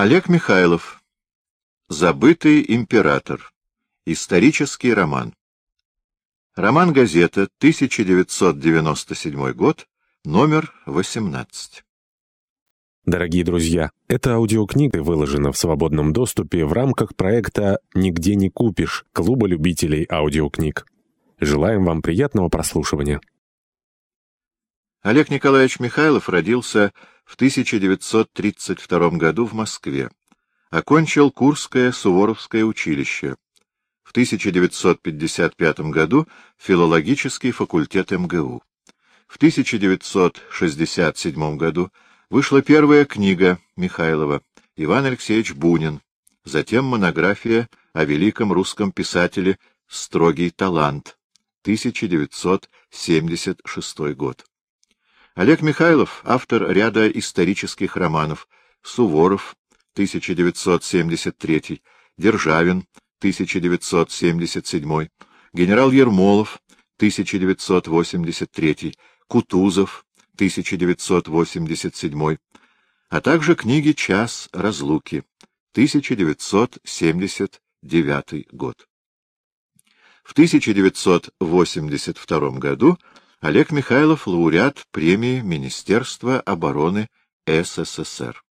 Олег Михайлов. Забытый император. Исторический роман. Роман-газета, 1997 год, номер 18. Дорогие друзья, эта аудиокнига выложена в свободном доступе в рамках проекта «Нигде не купишь» Клуба любителей аудиокниг. Желаем вам приятного прослушивания. Олег Николаевич Михайлов родился в 1932 году в Москве. Окончил Курское Суворовское училище. В 1955 году филологический факультет МГУ. В 1967 году вышла первая книга Михайлова «Иван Алексеевич Бунин», затем монография о великом русском писателе «Строгий талант», 1976 год. Олег Михайлов — автор ряда исторических романов. «Суворов», 1973, «Державин», 1977, генерал Ермолов, 1983, Кутузов, 1987, а также книги «Час разлуки», 1979 год. В 1982 году Олег Михайлов — лауреат премии Министерства обороны СССР.